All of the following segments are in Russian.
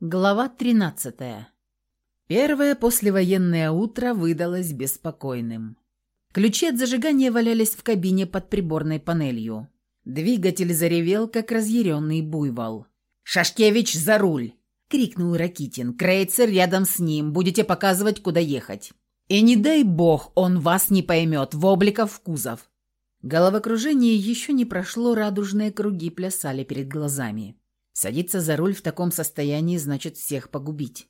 Глава 13. Первое послевоенное утро выдалось беспокойным. Ключи от зажигания валялись в кабине под приборной панелью. Двигатель заревел, как разъяренный буйвол. «Шашкевич, за руль!» — крикнул Ракитин. «Крейцер рядом с ним. Будете показывать, куда ехать. И не дай бог, он вас не поймет. В обликов в кузов». Головокружение еще не прошло, радужные круги плясали перед глазами. Садиться за руль в таком состоянии значит всех погубить.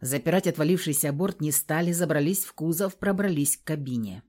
Запирать отвалившийся борт не стали, забрались в кузов, пробрались к кабине.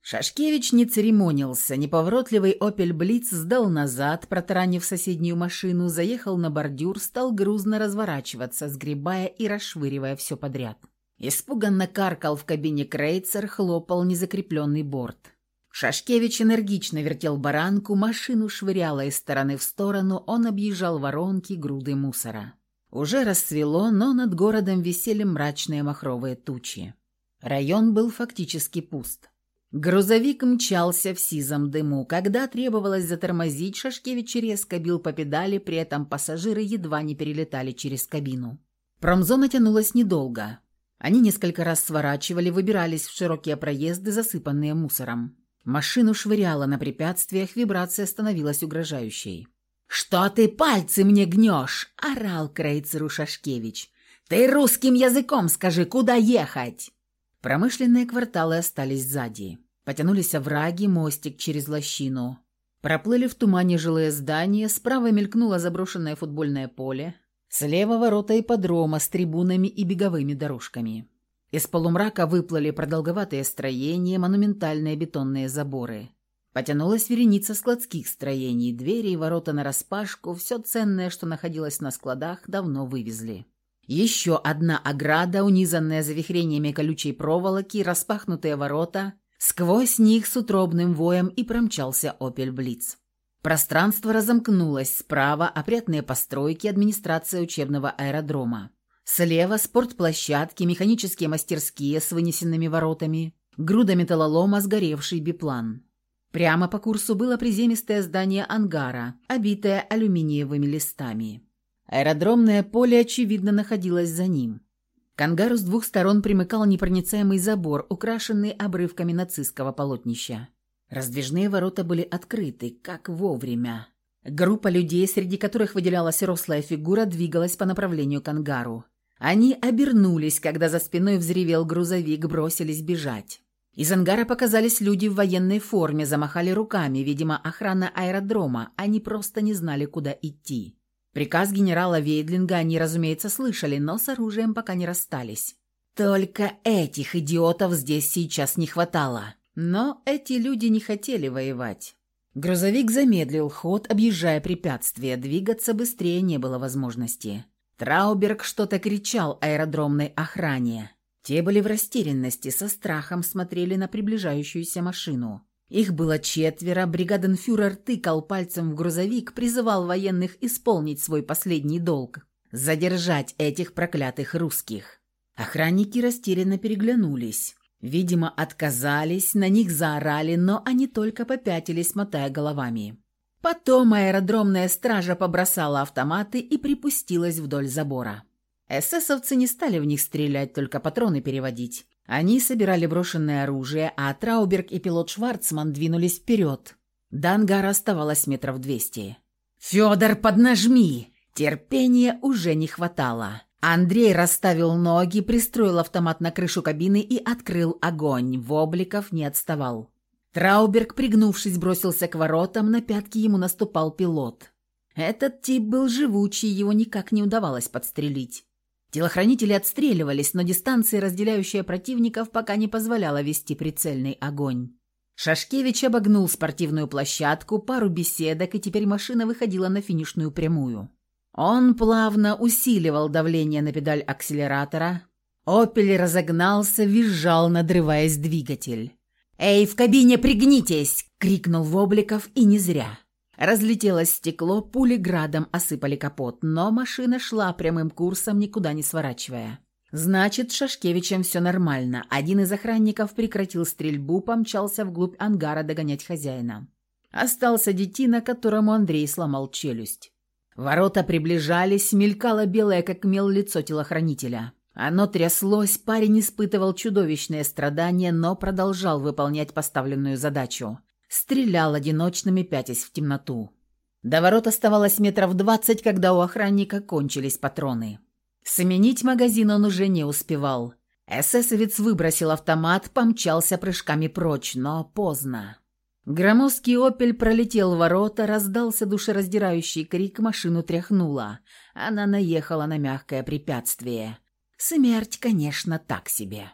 Шашкевич не церемонился, неповоротливый «Опель Блиц» сдал назад, протаранив соседнюю машину, заехал на бордюр, стал грузно разворачиваться, сгребая и расшвыривая все подряд. Испуганно каркал в кабине крейцер, хлопал незакрепленный борт. Шашкевич энергично вертел баранку, машину швыряло из стороны в сторону, он объезжал воронки, груды мусора. Уже рассвело, но над городом висели мрачные махровые тучи. Район был фактически пуст. Грузовик мчался в сизом дыму. Когда требовалось затормозить, Шашкевич резко бил по педали, при этом пассажиры едва не перелетали через кабину. Промзона тянулась недолго. Они несколько раз сворачивали, выбирались в широкие проезды, засыпанные мусором. Машину швыряло на препятствиях, вибрация становилась угрожающей. «Что ты пальцы мне гнешь?» – орал Крейцеру Шашкевич. «Ты русским языком скажи, куда ехать?» Промышленные кварталы остались сзади. Потянулись овраги, мостик через лощину. Проплыли в тумане жилые здания, справа мелькнуло заброшенное футбольное поле, слева ворота ипподрома с трибунами и беговыми дорожками. Из полумрака выплыли продолговатые строения, монументальные бетонные заборы. Потянулась вереница складских строений, двери и ворота нараспашку, все ценное, что находилось на складах, давно вывезли. Еще одна ограда, унизанная завихрениями колючей проволоки, распахнутые ворота, сквозь них с утробным воем и промчался «Опель Блиц». Пространство разомкнулось, справа опрятные постройки администрация учебного аэродрома. Слева спортплощадки, механические мастерские с вынесенными воротами, груда металлолома, сгоревший биплан. Прямо по курсу было приземистое здание ангара, обитое алюминиевыми листами. Аэродромное поле, очевидно, находилось за ним. К ангару с двух сторон примыкал непроницаемый забор, украшенный обрывками нацистского полотнища. Раздвижные ворота были открыты, как вовремя. Группа людей, среди которых выделялась рослая фигура, двигалась по направлению к ангару. Они обернулись, когда за спиной взревел грузовик, бросились бежать. Из ангара показались люди в военной форме, замахали руками, видимо, охрана аэродрома, они просто не знали, куда идти. Приказ генерала Вейдлинга они, разумеется, слышали, но с оружием пока не расстались. Только этих идиотов здесь сейчас не хватало. Но эти люди не хотели воевать. Грузовик замедлил ход, объезжая препятствия, двигаться быстрее не было возможности. Трауберг что-то кричал аэродромной охране. Те были в растерянности, со страхом смотрели на приближающуюся машину. Их было четверо, бригаденфюрер тыкал пальцем в грузовик, призывал военных исполнить свой последний долг – задержать этих проклятых русских. Охранники растерянно переглянулись. Видимо, отказались, на них заорали, но они только попятились, мотая головами. Потом аэродромная стража побросала автоматы и припустилась вдоль забора. Эсэсовцы не стали в них стрелять, только патроны переводить. Они собирали брошенное оружие, а Трауберг и пилот Шварцман двинулись вперед. До ангара оставалось метров двести. «Федор, поднажми!» Терпения уже не хватало. Андрей расставил ноги, пристроил автомат на крышу кабины и открыл огонь. Вобликов не отставал. Трауберг, пригнувшись, бросился к воротам, на пятки ему наступал пилот. Этот тип был живучий, его никак не удавалось подстрелить. Телохранители отстреливались, но дистанция, разделяющая противников, пока не позволяла вести прицельный огонь. Шашкевич обогнул спортивную площадку, пару беседок, и теперь машина выходила на финишную прямую. Он плавно усиливал давление на педаль акселератора. «Опель» разогнался, визжал, надрываясь двигатель. «Эй, в кабине пригнитесь!» — крикнул Вобликов, и не зря. Разлетелось стекло, пули градом осыпали капот, но машина шла прямым курсом, никуда не сворачивая. Значит, с Шашкевичем все нормально. Один из охранников прекратил стрельбу, помчался вглубь ангара догонять хозяина. Остался детина, которому Андрей сломал челюсть. Ворота приближались, мелькало белое, как мел, лицо телохранителя. Оно тряслось, парень испытывал чудовищное страдание, но продолжал выполнять поставленную задачу. Стрелял одиночными, пятясь в темноту. До ворот оставалось метров двадцать, когда у охранника кончились патроны. Сменить магазин он уже не успевал. Эсэсовец выбросил автомат, помчался прыжками прочь, но поздно. Громоздкий «Опель» пролетел ворота, раздался душераздирающий крик, машину тряхнула. Она наехала на мягкое препятствие. Смерть, конечно, так себе.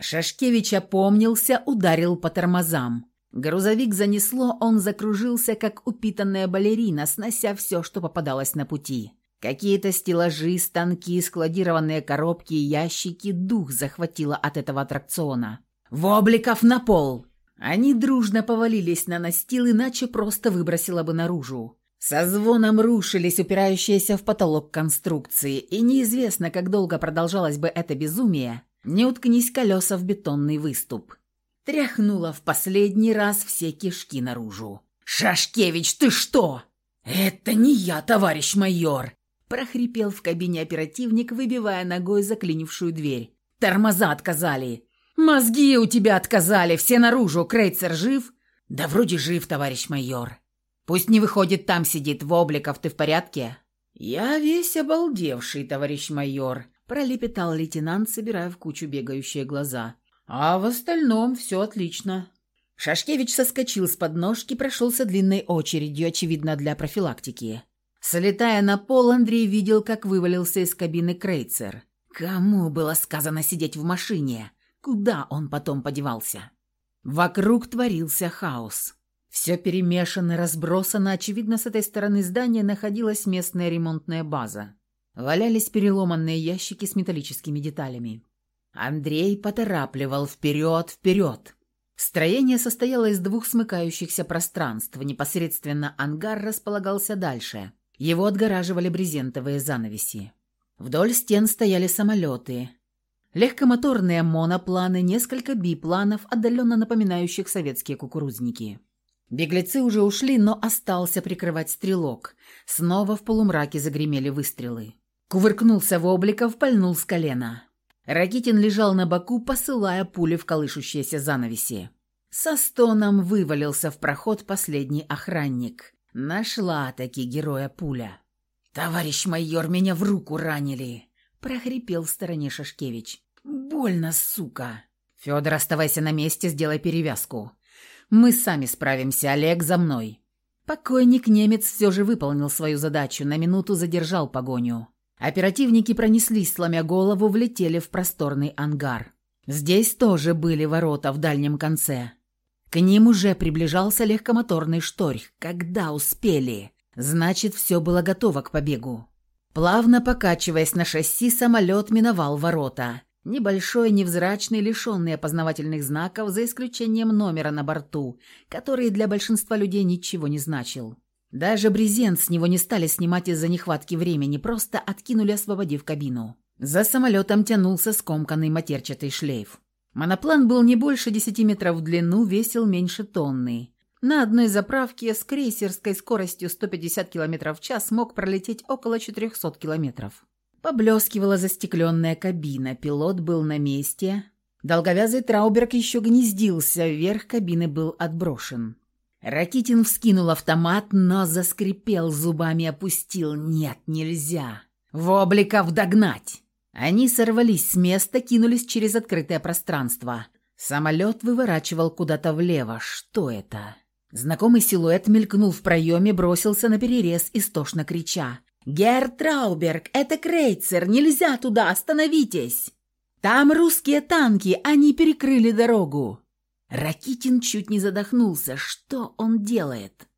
Шашкевич опомнился, ударил по тормозам. Грузовик занесло, он закружился, как упитанная балерина, снося все, что попадалось на пути. Какие-то стеллажи, станки, складированные коробки и ящики дух захватило от этого аттракциона. «Вобликов на пол!» Они дружно повалились на настил, иначе просто выбросило бы наружу. Со звоном рушились упирающиеся в потолок конструкции, и неизвестно, как долго продолжалось бы это безумие, не уткнись колеса в бетонный выступ. Тряхнула в последний раз все кишки наружу. «Шашкевич, ты что?» «Это не я, товарищ майор!» прохрипел в кабине оперативник, выбивая ногой заклинившую дверь. «Тормоза отказали!» «Мозги у тебя отказали, все наружу, Крейцер жив?» «Да вроде жив, товарищ майор. Пусть не выходит, там сидит, Вобликов, ты в порядке?» «Я весь обалдевший, товарищ майор», — пролепетал лейтенант, собирая в кучу бегающие глаза. «А в остальном все отлично». Шашкевич соскочил с подножки, прошелся длинной очередью, очевидно, для профилактики. Слетая на пол, Андрей видел, как вывалился из кабины Крейцер. Кому было сказано сидеть в машине? Куда он потом подевался? Вокруг творился хаос. Все перемешано, разбросано. Очевидно, с этой стороны здания находилась местная ремонтная база. Валялись переломанные ящики с металлическими деталями. Андрей поторапливал вперед, вперед. Строение состояло из двух смыкающихся пространств. Непосредственно ангар располагался дальше. Его отгораживали брезентовые занавеси. Вдоль стен стояли самолеты. Легкомоторные монопланы, несколько бипланов, отдаленно напоминающих советские кукурузники. Беглецы уже ушли, но остался прикрывать стрелок. Снова в полумраке загремели выстрелы. Кувыркнулся в обликов, пальнул с колена. Ракитин лежал на боку, посылая пули в колышущиеся занавеси. Со стоном вывалился в проход последний охранник. Нашла таки героя пуля. «Товарищ майор, меня в руку ранили!» – прохрипел в стороне Шашкевич. «Больно, сука!» «Федор, оставайся на месте, сделай перевязку. Мы сами справимся, Олег, за мной». Покойник-немец все же выполнил свою задачу, на минуту задержал погоню. Оперативники пронеслись, сломя голову, влетели в просторный ангар. Здесь тоже были ворота в дальнем конце. К ним уже приближался легкомоторный шторх. Когда успели? Значит, все было готово к побегу. Плавно покачиваясь на шасси, самолет миновал ворота. Небольшой, невзрачный, лишенный опознавательных знаков, за исключением номера на борту, который для большинства людей ничего не значил. Даже брезент с него не стали снимать из-за нехватки времени, просто откинули, освободив кабину. За самолетом тянулся скомканный матерчатый шлейф. Моноплан был не больше 10 метров в длину, весил меньше тонны. На одной заправке с крейсерской скоростью 150 км в час мог пролететь около 400 километров. Поблескивала застекленная кабина, пилот был на месте. Долговязый Трауберг еще гнездился, вверх кабины был отброшен. Ракитин вскинул автомат, но заскрипел зубами, опустил. «Нет, нельзя! Вобликов догнать!» Они сорвались с места, кинулись через открытое пространство. Самолет выворачивал куда-то влево. Что это? Знакомый силуэт мелькнул в проеме, бросился на перерез, истошно крича. «Герр Трауберг, это крейцер, нельзя туда, остановитесь!» «Там русские танки, они перекрыли дорогу!» Ракитин чуть не задохнулся. Что он делает?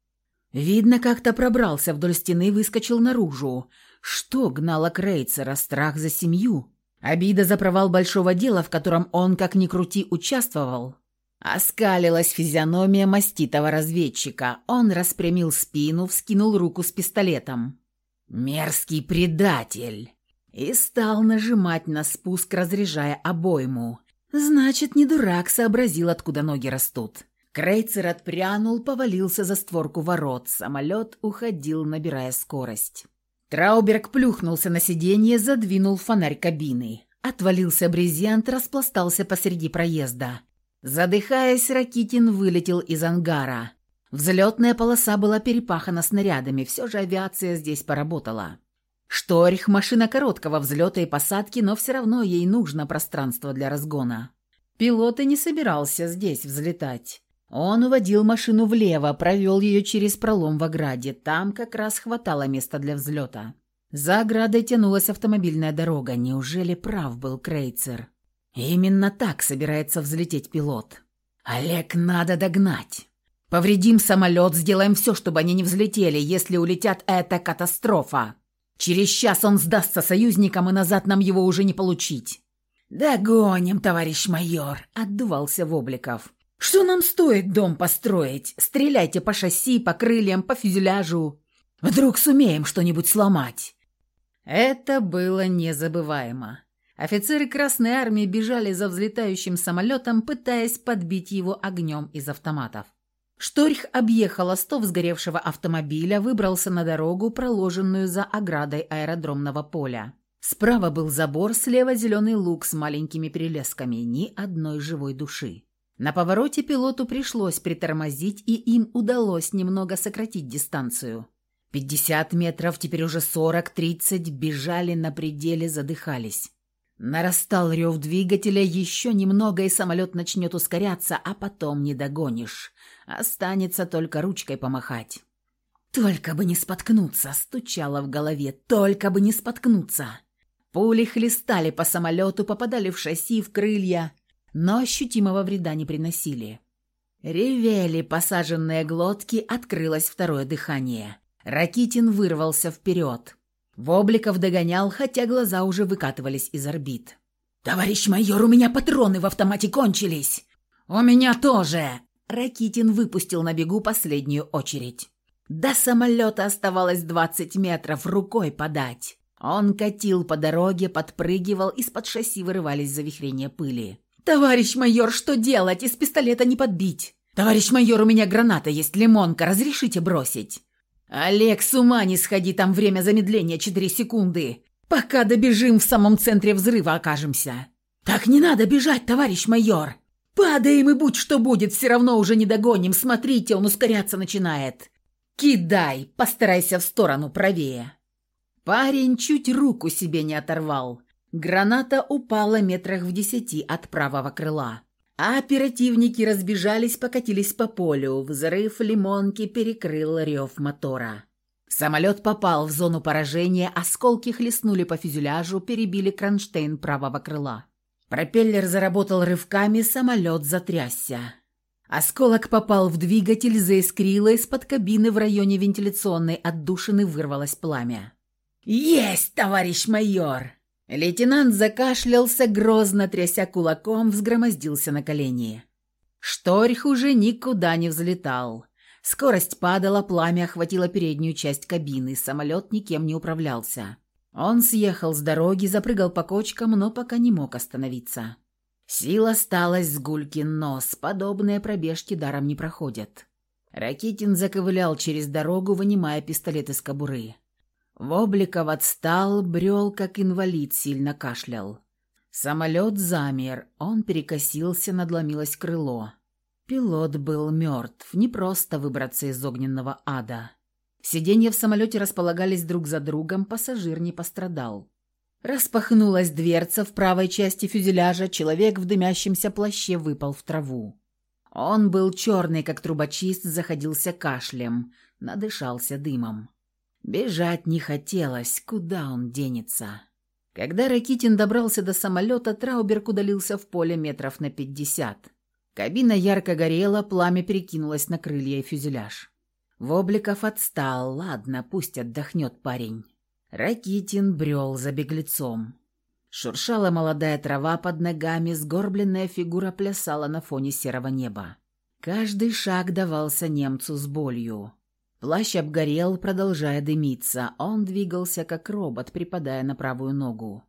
Видно, как-то пробрался вдоль стены и выскочил наружу. Что гнало Крейцера? Страх за семью? Обида за провал большого дела, в котором он, как ни крути, участвовал? Оскалилась физиономия маститого разведчика. Он распрямил спину, вскинул руку с пистолетом. «Мерзкий предатель!» И стал нажимать на спуск, разряжая обойму. Значит, не дурак сообразил, откуда ноги растут. Крейцер отпрянул, повалился за створку ворот. Самолет уходил, набирая скорость. Трауберг плюхнулся на сиденье, задвинул фонарь кабины. Отвалился брезент, распластался посреди проезда. Задыхаясь, Ракитин вылетел из ангара. Взлетная полоса была перепахана снарядами, все же авиация здесь поработала. Шторх – машина короткого взлета и посадки, но все равно ей нужно пространство для разгона. Пилот и не собирался здесь взлетать. Он уводил машину влево, провел ее через пролом в ограде. Там как раз хватало места для взлета. За оградой тянулась автомобильная дорога. Неужели прав был Крейцер? Именно так собирается взлететь пилот. «Олег, надо догнать. Повредим самолет, сделаем все, чтобы они не взлетели. Если улетят, это катастрофа. Через час он сдастся союзникам, и назад нам его уже не получить». «Догоним, товарищ майор», — отдувался Вобликов. «Что нам стоит дом построить? Стреляйте по шасси, по крыльям, по фюзеляжу. Вдруг сумеем что-нибудь сломать». Это было незабываемо. Офицеры Красной Армии бежали за взлетающим самолетом, пытаясь подбить его огнем из автоматов. Шторх объехал остов сгоревшего автомобиля, выбрался на дорогу, проложенную за оградой аэродромного поля. Справа был забор, слева зеленый луг с маленькими перелесками, ни одной живой души. На повороте пилоту пришлось притормозить, и им удалось немного сократить дистанцию. 50 метров, теперь уже 40-30, бежали на пределе, задыхались. Нарастал рев двигателя, еще немного, и самолет начнет ускоряться, а потом не догонишь. Останется только ручкой помахать. «Только бы не споткнуться!» — стучало в голове. «Только бы не споткнуться!» Пули хлестали по самолету, попадали в шасси, в крылья, но ощутимого вреда не приносили. Ревели посаженные глотки, открылось второе дыхание. Ракитин вырвался вперед. Вобликов догонял, хотя глаза уже выкатывались из орбит. «Товарищ майор, у меня патроны в автомате кончились!» «У меня тоже!» Ракитин выпустил на бегу последнюю очередь. До самолета оставалось двадцать метров, рукой подать. Он катил по дороге, подпрыгивал, из-под шасси вырывались завихрения пыли. «Товарищ майор, что делать? Из пистолета не подбить!» «Товарищ майор, у меня граната есть, лимонка, разрешите бросить?» «Олег, с ума не сходи, там время замедления четыре секунды. Пока добежим, в самом центре взрыва окажемся». «Так не надо бежать, товарищ майор!» «Падаем и будь что будет, все равно уже не догоним. Смотрите, он ускоряться начинает». «Кидай, постарайся в сторону правее». Парень чуть руку себе не оторвал. Граната упала метрах в десяти от правого крыла. А оперативники разбежались, покатились по полю. Взрыв лимонки перекрыл рев мотора. Самолет попал в зону поражения, осколки хлестнули по фюзеляжу, перебили кронштейн правого крыла. Пропеллер заработал рывками, самолет затрясся. Осколок попал в двигатель, заискрило, из-под кабины в районе вентиляционной отдушины вырвалось пламя. «Есть, товарищ майор!» Лейтенант закашлялся, грозно тряся кулаком, взгромоздился на колени. Шторх уже никуда не взлетал. Скорость падала, пламя охватило переднюю часть кабины, самолет никем не управлялся. Он съехал с дороги, запрыгал по кочкам, но пока не мог остановиться. Сил осталась с гулькин нос, подобные пробежки даром не проходят. Ракитин заковылял через дорогу, вынимая пистолет из кобуры. Вобликов отстал, брел, как инвалид, сильно кашлял. Самолет замер, он перекосился, надломилось крыло. Пилот был мертв, не просто выбраться из огненного ада. Сиденья в самолете располагались друг за другом, пассажир не пострадал. Распахнулась дверца в правой части фюзеляжа, человек в дымящемся плаще выпал в траву. Он был черный, как трубочист, заходился кашлем, надышался дымом. Бежать не хотелось, куда он денется. Когда Ракитин добрался до самолета, Трауберг удалился в поле метров на пятьдесят. Кабина ярко горела, пламя перекинулось на крылья и фюзеляж. Вобликов отстал, ладно, пусть отдохнет парень. Ракитин брел за беглецом. Шуршала молодая трава под ногами, сгорбленная фигура плясала на фоне серого неба. Каждый шаг давался немцу с болью. Плащ обгорел, продолжая дымиться. Он двигался, как робот, припадая на правую ногу.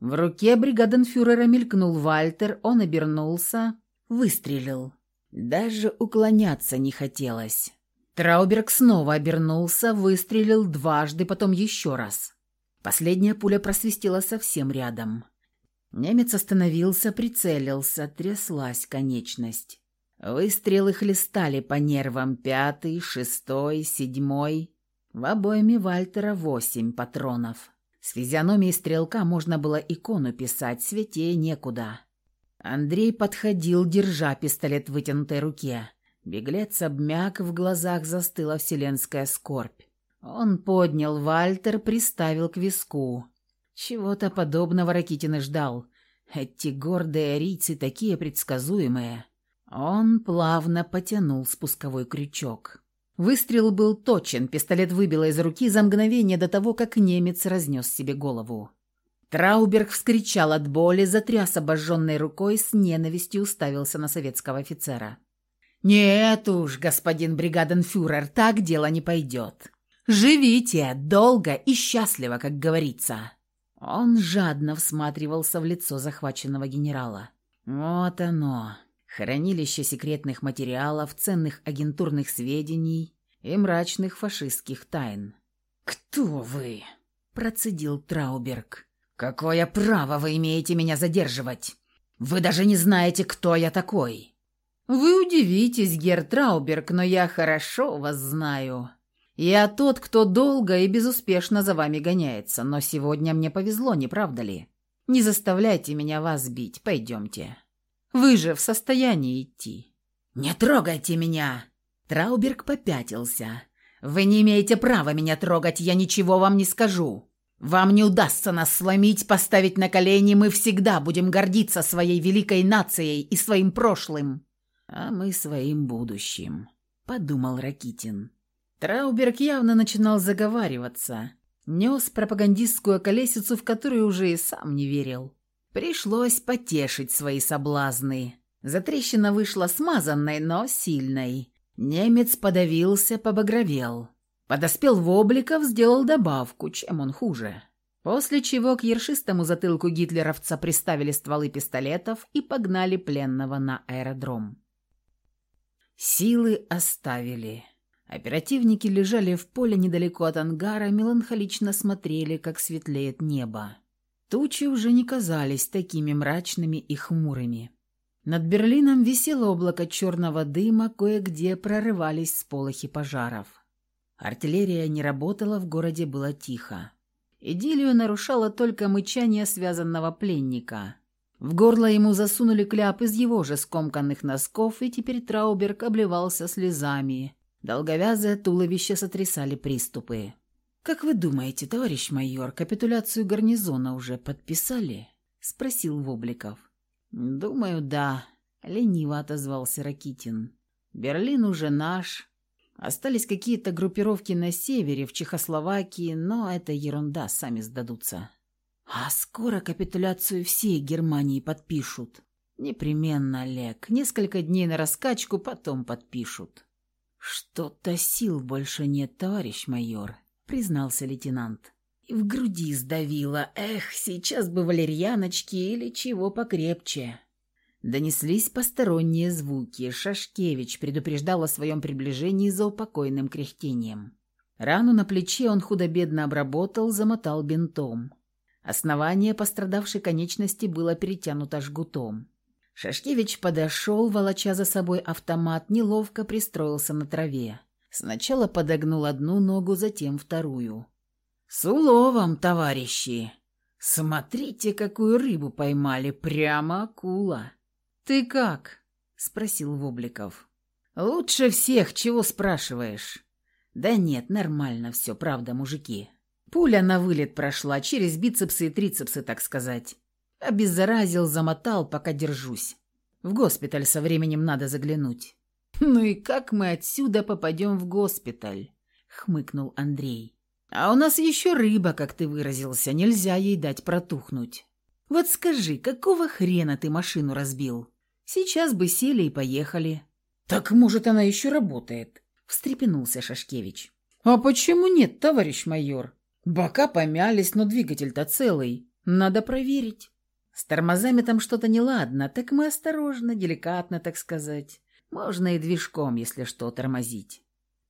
В руке бригаденфюрера мелькнул Вальтер, он обернулся, выстрелил. Даже уклоняться не хотелось. Трауберг снова обернулся, выстрелил дважды, потом еще раз. Последняя пуля просвистела совсем рядом. Немец остановился, прицелился, тряслась конечность. Выстрелы хлестали по нервам пятый, шестой, седьмой. В обойме Вальтера восемь патронов. С физиономией стрелка можно было икону писать, светее некуда. Андрей подходил, держа пистолет в вытянутой руке. Беглец обмяк, в глазах застыла вселенская скорбь. Он поднял Вальтер, приставил к виску. Чего-то подобного Ракитин и ждал. Эти гордые арийцы такие предсказуемые. Он плавно потянул спусковой крючок. Выстрел был точен, пистолет выбило из руки за мгновение до того, как немец разнес себе голову. Трауберг вскричал от боли, затряс обожженной рукой, с ненавистью уставился на советского офицера. «Нет уж, господин бригаденфюрер, так дело не пойдет. Живите долго и счастливо, как говорится». Он жадно всматривался в лицо захваченного генерала. «Вот оно, хранилище секретных материалов, ценных агентурных сведений и мрачных фашистских тайн». «Кто вы?» – процедил Трауберг. «Какое право вы имеете меня задерживать? Вы даже не знаете, кто я такой». «Вы удивитесь, Герр Трауберг, но я хорошо вас знаю. Я тот, кто долго и безуспешно за вами гоняется, но сегодня мне повезло, не правда ли? Не заставляйте меня вас бить, пойдемте. Вы же в состоянии идти». «Не трогайте меня!» Трауберг попятился. «Вы не имеете права меня трогать, я ничего вам не скажу. Вам не удастся нас сломить, поставить на колени, мы всегда будем гордиться своей великой нацией и своим прошлым а мы своим будущим», — подумал Ракитин. Трауберг явно начинал заговариваться, нес пропагандистскую колесицу, в которую уже и сам не верил. Пришлось потешить свои соблазны. Затрещина вышла смазанной, но сильной. Немец подавился, побагровел. Подоспел Вобликов, сделал добавку, чем он хуже. После чего к ершистому затылку гитлеровца приставили стволы пистолетов и погнали пленного на аэродром. Силы оставили. Оперативники лежали в поле недалеко от ангара, меланхолично смотрели, как светлеет небо. Тучи уже не казались такими мрачными и хмурыми. Над Берлином висело облако черного дыма, кое-где прорывались сполохи пожаров. Артиллерия не работала, в городе было тихо. Идиллию нарушало только мычание связанного пленника. В горло ему засунули кляп из его же скомканных носков, и теперь Трауберг обливался слезами. Долговязое туловище сотрясали приступы. «Как вы думаете, товарищ майор, капитуляцию гарнизона уже подписали?» — спросил Вобликов. «Думаю, да», — лениво отозвался Ракитин. «Берлин уже наш. Остались какие-то группировки на севере, в Чехословакии, но это ерунда, сами сдадутся». А скоро капитуляцию всей Германии подпишут. Непременно, Олег. Несколько дней на раскачку, потом подпишут. Что-то сил больше нет, товарищ майор, признался лейтенант. И в груди сдавило. Эх, сейчас бы валерьяночки или чего покрепче. Донеслись посторонние звуки. Шашкевич предупреждал о своем приближении за упокойным кряхтением. Рану на плече он худо-бедно обработал, замотал бинтом. Основание пострадавшей конечности было перетянуто жгутом. Шашкевич подошел, волоча за собой автомат, неловко пристроился на траве. Сначала подогнул одну ногу, затем вторую. «С уловом, товарищи! Смотрите, какую рыбу поймали! Прямо акула!» «Ты как?» — спросил Вобликов. «Лучше всех, чего спрашиваешь?» «Да нет, нормально все, правда, мужики. Пуля на вылет прошла, через бицепсы и трицепсы, так сказать. Обеззаразил, замотал, пока держусь. В госпиталь со временем надо заглянуть. «Ну и как мы отсюда попадем в госпиталь?» — хмыкнул Андрей. «А у нас еще рыба, как ты выразился, нельзя ей дать протухнуть. Вот скажи, какого хрена ты машину разбил? Сейчас бы сели и поехали». «Так, может, она еще работает?» — встрепенулся Шашкевич. «А почему нет, товарищ майор? Бока помялись, но двигатель-то целый. Надо проверить. С тормозами там что-то неладно, так мы осторожно, деликатно, так сказать. Можно и движком, если что, тормозить.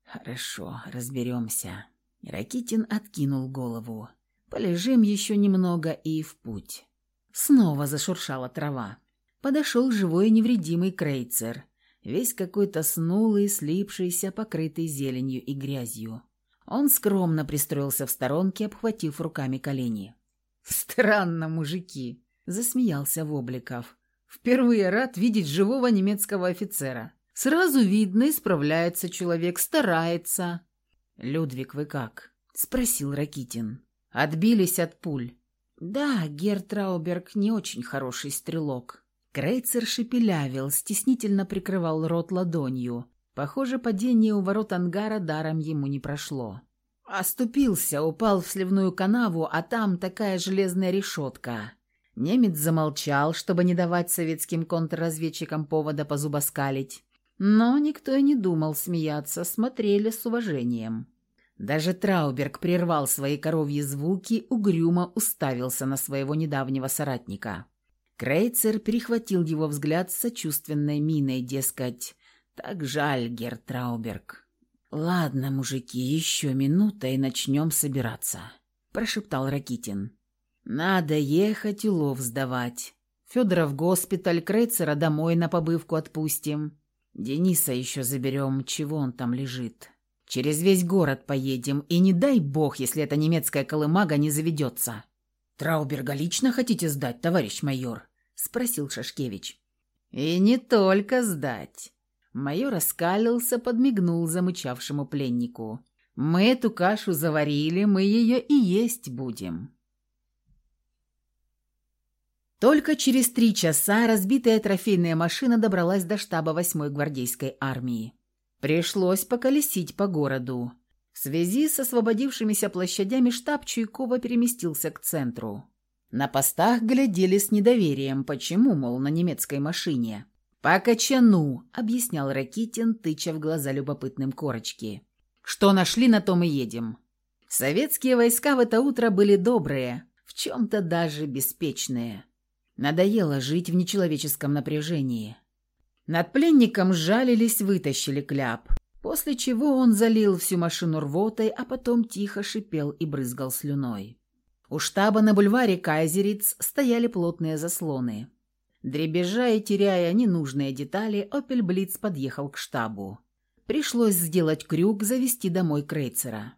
«Хорошо, разберемся». Ракитин откинул голову. «Полежим еще немного и в путь». Снова зашуршала трава. Подошел живой невредимый крейцер, весь какой-то снулый, слипшийся, покрытый зеленью и грязью. Он скромно пристроился в сторонке, обхватив руками колени. «Странно, мужики!» — засмеялся Вобликов. «Впервые рад видеть живого немецкого офицера. Сразу видно, исправляется человек, старается». «Людвиг, вы как?» — спросил Ракитин. «Отбились от пуль». «Да, Герр Трауберг не очень хороший стрелок». Крейцер шепелявил, стеснительно прикрывал рот ладонью. Похоже, падение у ворот ангара даром ему не прошло. Оступился, упал в сливную канаву, а там такая железная решетка. Немец замолчал, чтобы не давать советским контрразведчикам повода позубоскалить. Но никто и не думал смеяться, смотрели с уважением. Даже Трауберг прервал свои коровьи звуки, угрюмо уставился на своего недавнего соратника. Крейцер перехватил его взгляд с сочувственной миной, дескать, «Так жаль, Гер Трауберг». «Ладно, мужики, еще минута и начнем собираться», – прошептал Ракитин. «Надо ехать улов сдавать. Федора в госпиталь, Крейцера домой на побывку отпустим. Дениса еще заберем, чего он там лежит. Через весь город поедем, и не дай бог, если эта немецкая колымага не заведется». «Трауберга лично хотите сдать, товарищ майор?» – спросил Шашкевич. «И не только сдать». Майор раскалился, подмигнул замычавшему пленнику. «Мы эту кашу заварили, мы ее и есть будем». Только через три часа разбитая трофейная машина добралась до штаба 8-й гвардейской армии. Пришлось поколесить по городу. В связи с освободившимися площадями штаб Чуйкова переместился к центру. На постах глядели с недоверием, почему, мол, на немецкой машине. «По качану», — объяснял Ракитин, тыча в глаза любопытным корочки. «Что нашли, на том и едем». Советские войска в это утро были добрые, в чем-то даже беспечные. Надоело жить в нечеловеческом напряжении. Над пленником сжалились, вытащили кляп, после чего он залил всю машину рвотой, а потом тихо шипел и брызгал слюной. У штаба на бульваре Кайзериц стояли плотные заслоны. Дребезжа и теряя ненужные детали, «Опель Блиц» подъехал к штабу. Пришлось сделать крюк, завести домой Крейцера.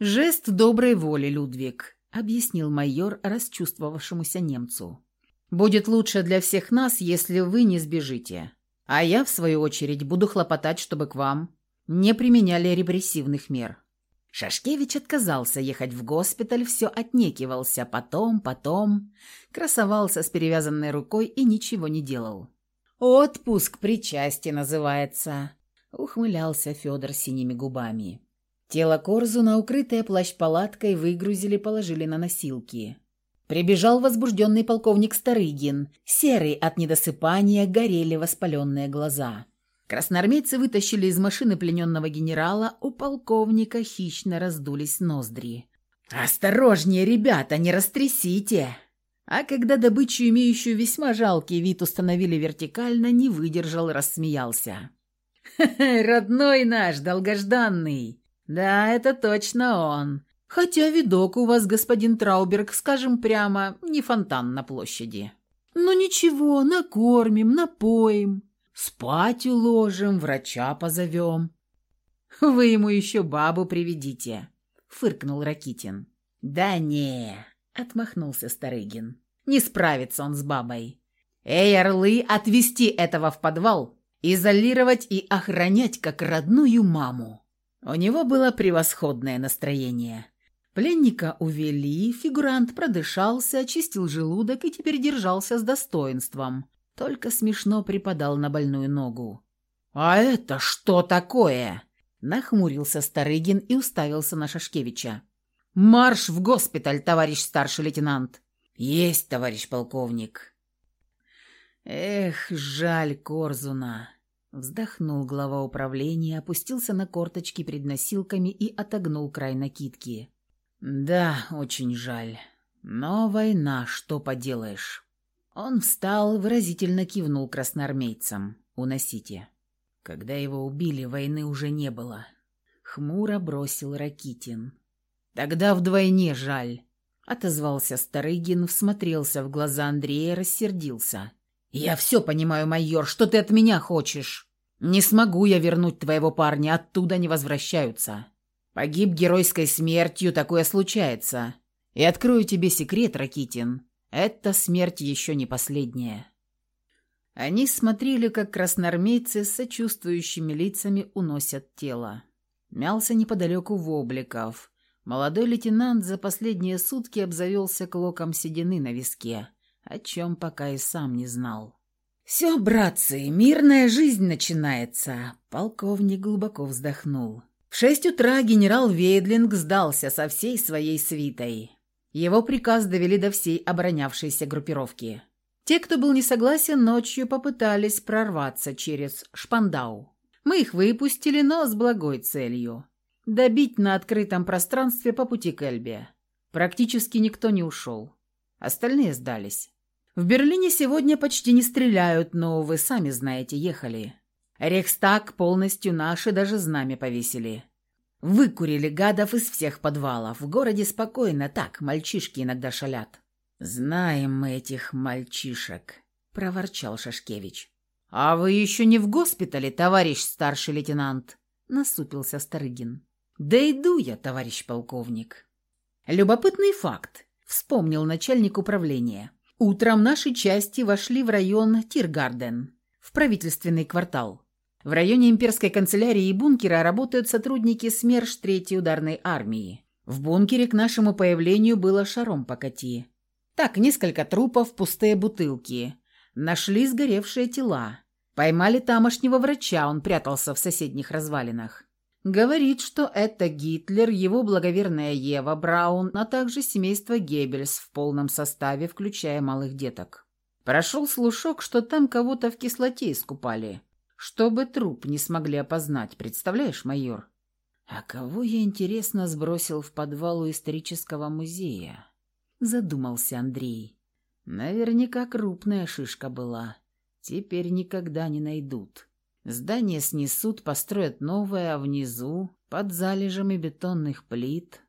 «Жест доброй воли, Людвиг», — объяснил майор расчувствовавшемуся немцу. «Будет лучше для всех нас, если вы не сбежите. А я, в свою очередь, буду хлопотать, чтобы к вам не применяли репрессивных мер». Шашкевич отказался ехать в госпиталь, все отнекивался, потом, потом, красовался с перевязанной рукой и ничего не делал. «Отпуск причастия называется», — ухмылялся Федор синими губами. Тело Корзуна, укрытое плащ-палаткой, выгрузили, положили на носилки. Прибежал возбужденный полковник Старыгин. Серый от недосыпания горели воспаленные глаза. Красноармейцы вытащили из машины плененного генерала, у полковника хищно раздулись ноздри. «Осторожнее, ребята, не растрясите!» А когда добычу, имеющую весьма жалкий вид, установили вертикально, не выдержал, рассмеялся. «Хе-хе, родной наш, долгожданный! Да, это точно он. Хотя видок у вас, господин Трауберг, скажем прямо, не фонтан на площади. Ну ничего, накормим, напоим. Спать уложим, врача позовем. Вы ему еще бабу приведите, фыркнул Ракитин. Да не, отмахнулся Старыгин. Не справится он с бабой. Эй, орлы, отвезти этого в подвал, изолировать и охранять как родную маму. У него было превосходное настроение. Пленника увели, фигурант продышался, очистил желудок и теперь держался с достоинством, только смешно припадал на больную ногу. «А это что такое?» Нахмурился Старыгин и уставился на Шашкевича. «Марш в госпиталь, товарищ старший лейтенант!» «Есть, товарищ полковник!» «Эх, жаль Корзуна!» Вздохнул глава управления, опустился на корточки перед носилками и отогнул край накидки. «Да, очень жаль. Но война, что поделаешь?» Он встал, выразительно кивнул красноармейцам. «Уносите». Когда его убили, войны уже не было. хмуро бросил Ракитин. «Тогда вдвойне жаль», — отозвался Старыгин, всмотрелся в глаза Андрея рассердился. «Я все понимаю, майор, что ты от меня хочешь. Не смогу я вернуть твоего парня, оттуда не возвращаются. Погиб геройской смертью, такое случается. И открою тебе секрет, Ракитин, эта смерть еще не последняя». Они смотрели, как красноармейцы с сочувствующими лицами уносят тело. Мялся неподалеку Вобликов. Молодой лейтенант за последние сутки обзавелся клоком седины на виске, о чем пока и сам не знал. «Все, братцы, мирная жизнь начинается!» Полковник глубоко вздохнул. В шесть утра генерал Вейдлинг сдался со всей своей свитой. Его приказ довели до всей оборонявшейся группировки. Те, кто был не согласен, ночью попытались прорваться через Шпандау. Мы их выпустили, но с благой целью. Добить на открытом пространстве по пути к Эльбе. Практически никто не ушел. Остальные сдались. В Берлине сегодня почти не стреляют, но вы сами знаете, ехали. Рейхстаг полностью наши даже знамя повесили. Выкурили гадов из всех подвалов. В городе спокойно, так, мальчишки иногда шалят. «Знаем мы этих мальчишек», — проворчал Шашкевич. «А вы еще не в госпитале, товарищ старший лейтенант?» — насупился Старыгин. «Да иду я, товарищ полковник». Любопытный факт, — вспомнил начальник управления. Утром наши части вошли в район Тиргарден, в правительственный квартал. В районе имперской канцелярии и бункера работают сотрудники СМЕРШ Третьей ударной армии. В бункере к нашему появлению было шаром покати. Так, несколько трупов, пустые бутылки. Нашли сгоревшие тела. Поймали тамошнего врача, он прятался в соседних развалинах. Говорит, что это Гитлер, его благоверная Ева Браун, а также семейство Геббельс в полном составе, включая малых деток. Прошел слушок, что там кого-то в кислоте искупали, чтобы труп не смогли опознать, представляешь, майор? А кого я, интересно, сбросил в подвал у исторического музея? Задумался Андрей. Наверняка крупная шишка была. Теперь никогда не найдут. Здание снесут, построят новое, а внизу, под залежами бетонных плит,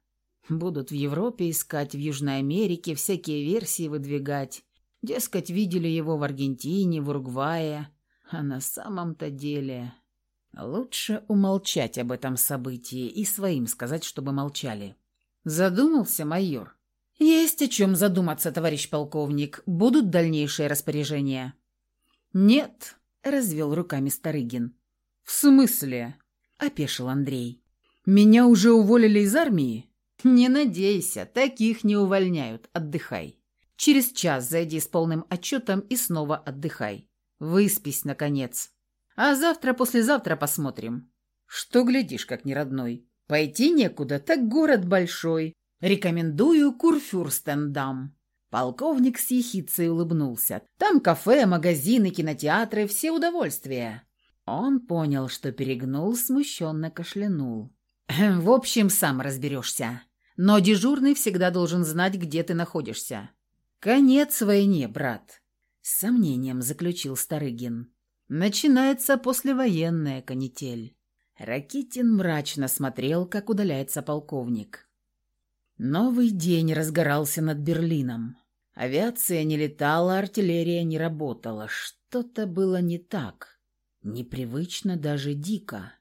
будут в Европе искать, в Южной Америке всякие версии выдвигать. Дескать, видели его в Аргентине, в Уругвае. А на самом-то деле... Лучше умолчать об этом событии и своим сказать, чтобы молчали. Задумался майор. Есть о чем задуматься, товарищ полковник. Будут дальнейшие распоряжения? Нет, развел руками Старыгин. «В смысле?» – опешил Андрей. «Меня уже уволили из армии?» «Не надейся, таких не увольняют. Отдыхай. Через час зайди с полным отчетом и снова отдыхай. Выспись, наконец. А завтра-послезавтра посмотрим. Что глядишь, как неродной? Пойти некуда, так город большой. Рекомендую Курфюрстендам. Полковник с ехицей улыбнулся. «Там кафе, магазины, кинотеатры, все удовольствия». Он понял, что перегнул, смущенно кашлянул. «В общем, сам разберешься. Но дежурный всегда должен знать, где ты находишься». «Конец войне, брат», — с сомнением заключил Старыгин. «Начинается послевоенная канитель». Ракитин мрачно смотрел, как удаляется полковник. Новый день разгорался над Берлином. Авиация не летала, артиллерия не работала. Что-то было не так. Непривычно, даже дико.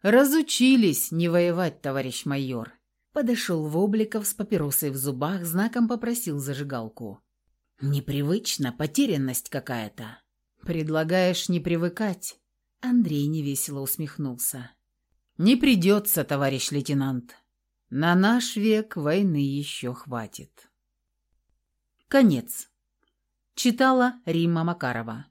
«Разучились не воевать, товарищ майор!» Подошел Вобликов с папиросой в зубах, знаком попросил зажигалку. «Непривычно, потерянность какая-то». «Предлагаешь не привыкать?» Андрей невесело усмехнулся. «Не придется, товарищ лейтенант. На наш век войны еще хватит». Конец. Читала Римма Макарова.